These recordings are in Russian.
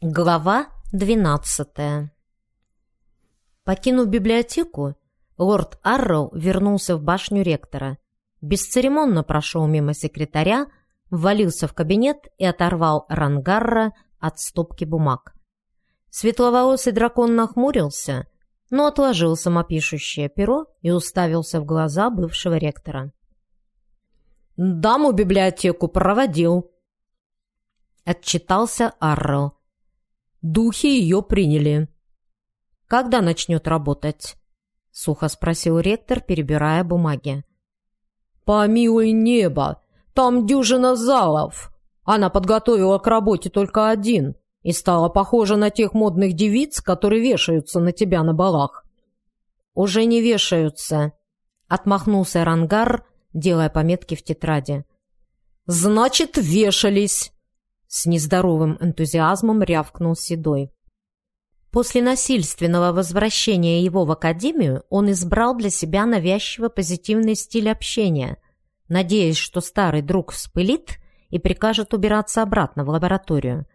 Глава двенадцатая Покинув библиотеку, лорд Арроу вернулся в башню ректора. Бесцеремонно прошел мимо секретаря, ввалился в кабинет и оторвал Рангарра от стопки бумаг. Светловолосый дракон нахмурился, но отложил самопишущее перо и уставился в глаза бывшего ректора. «Даму библиотеку проводил», — отчитался Арроу Духи ее приняли. «Когда начнет работать?» — сухо спросил ректор, перебирая бумаги. «Помилуй небо! Там дюжина залов! Она подготовила к работе только один и стала похожа на тех модных девиц, которые вешаются на тебя на балах». «Уже не вешаются», — отмахнулся Рангар, делая пометки в тетради. «Значит, вешались!» С нездоровым энтузиазмом рявкнул Седой. После насильственного возвращения его в академию он избрал для себя навязчиво позитивный стиль общения, надеясь, что старый друг вспылит и прикажет убираться обратно в лабораторию.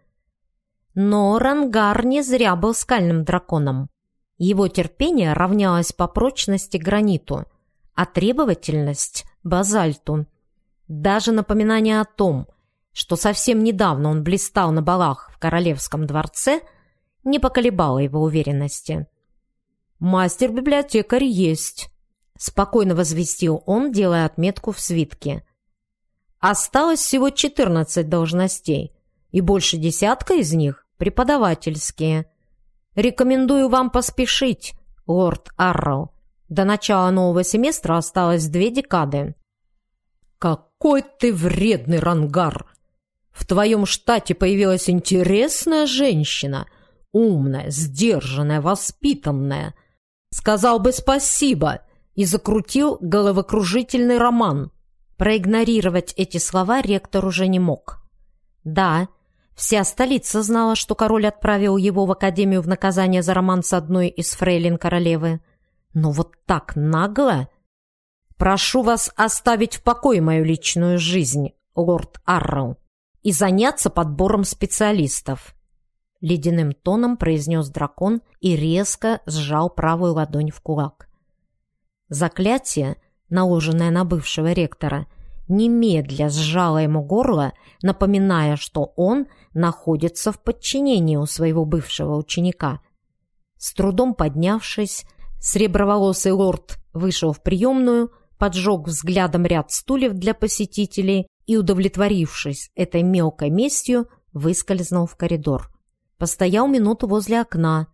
Но Рангар не зря был скальным драконом. Его терпение равнялось по прочности граниту, а требовательность – базальту. Даже напоминание о том, что совсем недавно он блистал на балах в королевском дворце, не поколебало его уверенности. «Мастер-библиотекарь есть», — спокойно возвестил он, делая отметку в свитке. «Осталось всего 14 должностей, и больше десятка из них — преподавательские. Рекомендую вам поспешить, лорд Аррел. До начала нового семестра осталось две декады». «Какой ты вредный рангар!» В твоем штате появилась интересная женщина, умная, сдержанная, воспитанная. Сказал бы спасибо и закрутил головокружительный роман. Проигнорировать эти слова ректор уже не мог. Да, вся столица знала, что король отправил его в академию в наказание за роман с одной из фрейлин королевы. Но вот так нагло... «Прошу вас оставить в покое мою личную жизнь, лорд Арроу», и заняться подбором специалистов», — ледяным тоном произнес дракон и резко сжал правую ладонь в кулак. Заклятие, наложенное на бывшего ректора, немедля сжало ему горло, напоминая, что он находится в подчинении у своего бывшего ученика. С трудом поднявшись, среброволосый лорд вышел в приемную, поджег взглядом ряд стульев для посетителей и, удовлетворившись этой мелкой местью, выскользнул в коридор. Постоял минуту возле окна,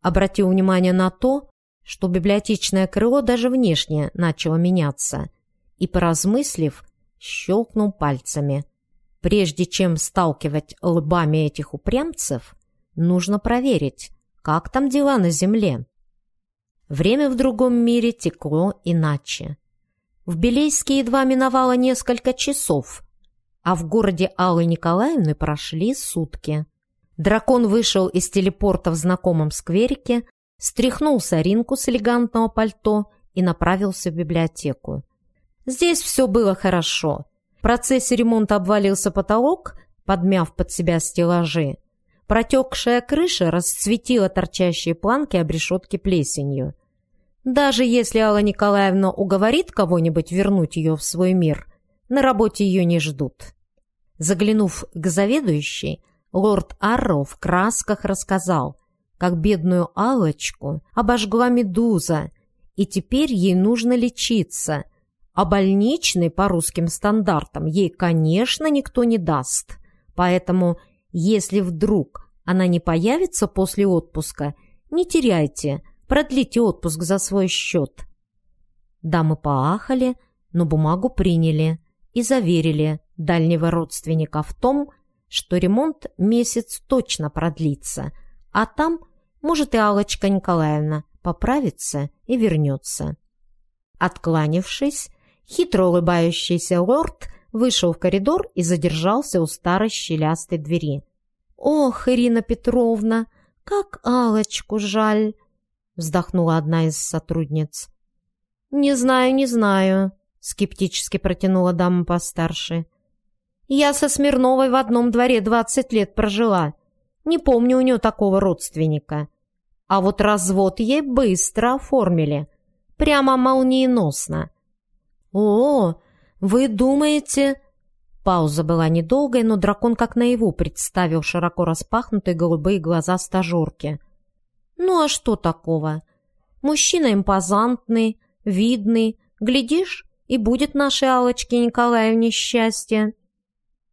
обратил внимание на то, что библиотечное крыло даже внешне начало меняться, и, поразмыслив, щелкнул пальцами. Прежде чем сталкивать лбами этих упрямцев, нужно проверить, как там дела на земле. Время в другом мире текло иначе. В Белейске едва миновало несколько часов, а в городе Аллы Николаевны прошли сутки. Дракон вышел из телепорта в знакомом скверике, стряхнул соринку с элегантного пальто и направился в библиотеку. Здесь все было хорошо. В процессе ремонта обвалился потолок, подмяв под себя стеллажи. Протекшая крыша расцветила торчащие планки обрешетки плесенью. Даже если Алла Николаевна уговорит кого-нибудь вернуть ее в свой мир, на работе ее не ждут. Заглянув к заведующей, лорд Арроу в красках рассказал, как бедную Аллочку обожгла медуза, и теперь ей нужно лечиться, а больничный по русским стандартам ей, конечно, никто не даст. Поэтому, если вдруг она не появится после отпуска, не теряйте – Продлите отпуск за свой счет». Дамы поахали, но бумагу приняли и заверили дальнего родственника в том, что ремонт месяц точно продлится, а там, может, и Аллочка Николаевна поправится и вернется. Откланившись, хитро улыбающийся лорд вышел в коридор и задержался у старой щелястой двери. «Ох, Ирина Петровна, как Алочку жаль!» Вздохнула одна из сотрудниц. «Не знаю, не знаю», — скептически протянула дама постарше. «Я со Смирновой в одном дворе двадцать лет прожила. Не помню у нее такого родственника. А вот развод ей быстро оформили. Прямо молниеносно. «О, вы думаете...» Пауза была недолгой, но дракон как наяву представил широко распахнутые голубые глаза стажерки. «Ну а что такого? Мужчина импозантный, видный. Глядишь, и будет нашей Аллочке Николаевне счастье».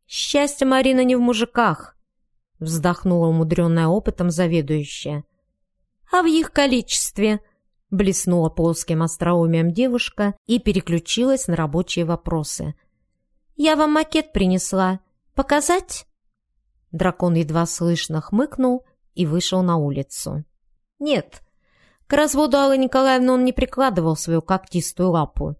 «Счастье, Марина, не в мужиках», — вздохнула умудренная опытом заведующая. «А в их количестве», — блеснула плоским остроумием девушка и переключилась на рабочие вопросы — «Я вам макет принесла. Показать?» Дракон едва слышно хмыкнул и вышел на улицу. «Нет, к разводу Аллы Николаевны он не прикладывал свою когтистую лапу.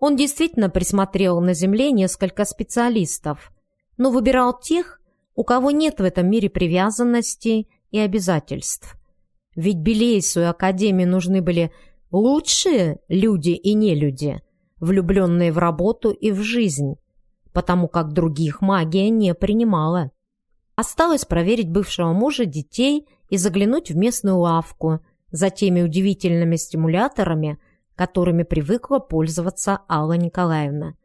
Он действительно присмотрел на земле несколько специалистов, но выбирал тех, у кого нет в этом мире привязанностей и обязательств. Ведь Белейсу и Академии нужны были лучшие люди и нелюди, влюбленные в работу и в жизнь, потому как других магия не принимала. Осталось проверить бывшего мужа детей и заглянуть в местную лавку за теми удивительными стимуляторами, которыми привыкла пользоваться Алла Николаевна.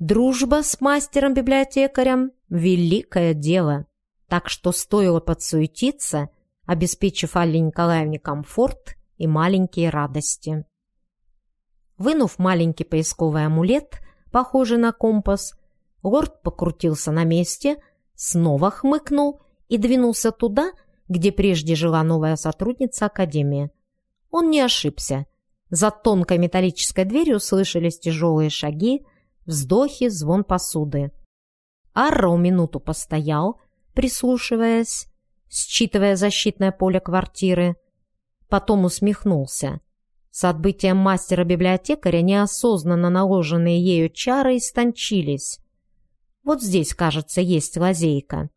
Дружба с мастером-библиотекарем – великое дело, так что стоило подсуетиться, обеспечив Алле Николаевне комфорт и маленькие радости. Вынув маленький поисковый амулет, похожий на компас, Лорд покрутился на месте, снова хмыкнул и двинулся туда, где прежде жила новая сотрудница Академии. Он не ошибся. За тонкой металлической дверью слышались тяжелые шаги, вздохи, звон посуды. Арроу минуту постоял, прислушиваясь, считывая защитное поле квартиры. Потом усмехнулся. С отбытием мастера-библиотекаря неосознанно наложенные ею чары истончились. Вот здесь, кажется, есть лазейка.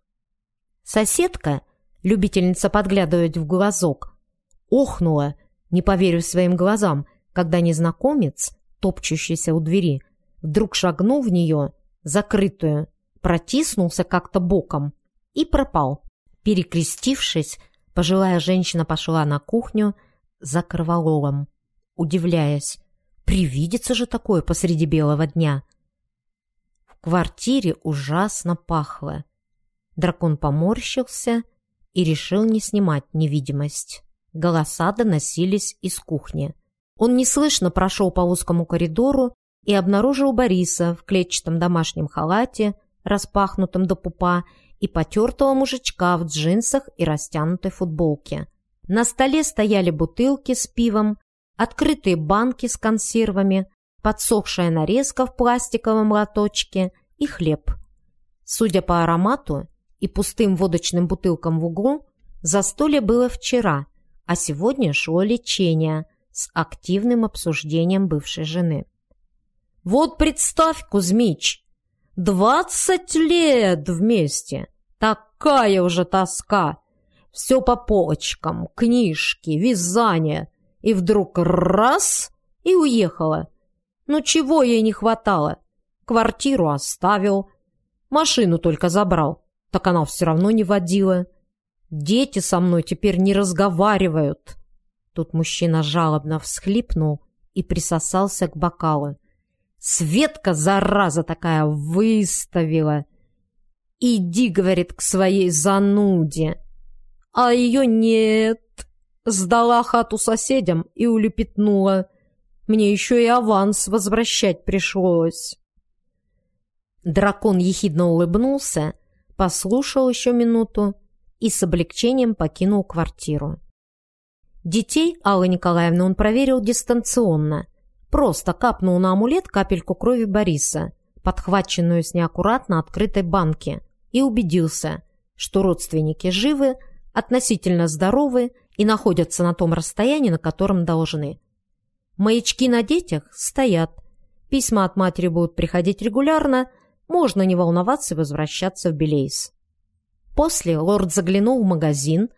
Соседка, любительница подглядывать в глазок, охнула, не поверив своим глазам, когда незнакомец, топчущийся у двери, вдруг шагнул в нее, закрытую, протиснулся как-то боком и пропал. Перекрестившись, пожилая женщина пошла на кухню за кровололом, удивляясь, привидится же такое посреди белого дня квартире ужасно пахло. Дракон поморщился и решил не снимать невидимость. Голоса доносились из кухни. Он неслышно прошел по узкому коридору и обнаружил Бориса в клетчатом домашнем халате, распахнутом до пупа, и потертого мужичка в джинсах и растянутой футболке. На столе стояли бутылки с пивом, открытые банки с консервами, подсохшая нарезка в пластиковом лоточке и хлеб. Судя по аромату и пустым водочным бутылкам в углу, застолье было вчера, а сегодня шло лечение с активным обсуждением бывшей жены. «Вот представь, Кузьмич, двадцать лет вместе! Такая уже тоска! Все по полочкам, книжки, вязание, и вдруг раз — и уехала!» Ну чего ей не хватало? Квартиру оставил, машину только забрал, так она все равно не водила. Дети со мной теперь не разговаривают. Тут мужчина жалобно всхлипнул и присосался к бокалу. Светка, зараза такая, выставила. «Иди, — говорит, — к своей зануде». А ее нет. Сдала хату соседям и улепетнула. Мне еще и аванс возвращать пришлось. Дракон ехидно улыбнулся, послушал еще минуту и с облегчением покинул квартиру. Детей Аллы Николаевны он проверил дистанционно. Просто капнул на амулет капельку крови Бориса, подхваченную с неаккуратно открытой банки, и убедился, что родственники живы, относительно здоровы и находятся на том расстоянии, на котором должны. Маячки на детях стоят. Письма от матери будут приходить регулярно. Можно не волноваться и возвращаться в Белейс. После лорд заглянул в магазин,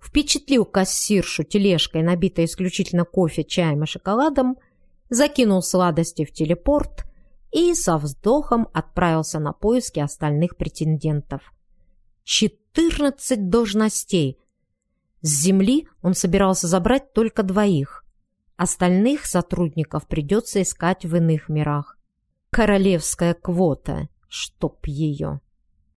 впечатлил кассиршу тележкой, набитой исключительно кофе, чаем и шоколадом, закинул сладости в телепорт и со вздохом отправился на поиски остальных претендентов. Четыре 14 должностей. С земли он собирался забрать только двоих. Остальных сотрудников придется искать в иных мирах. Королевская квота, чтоб ее.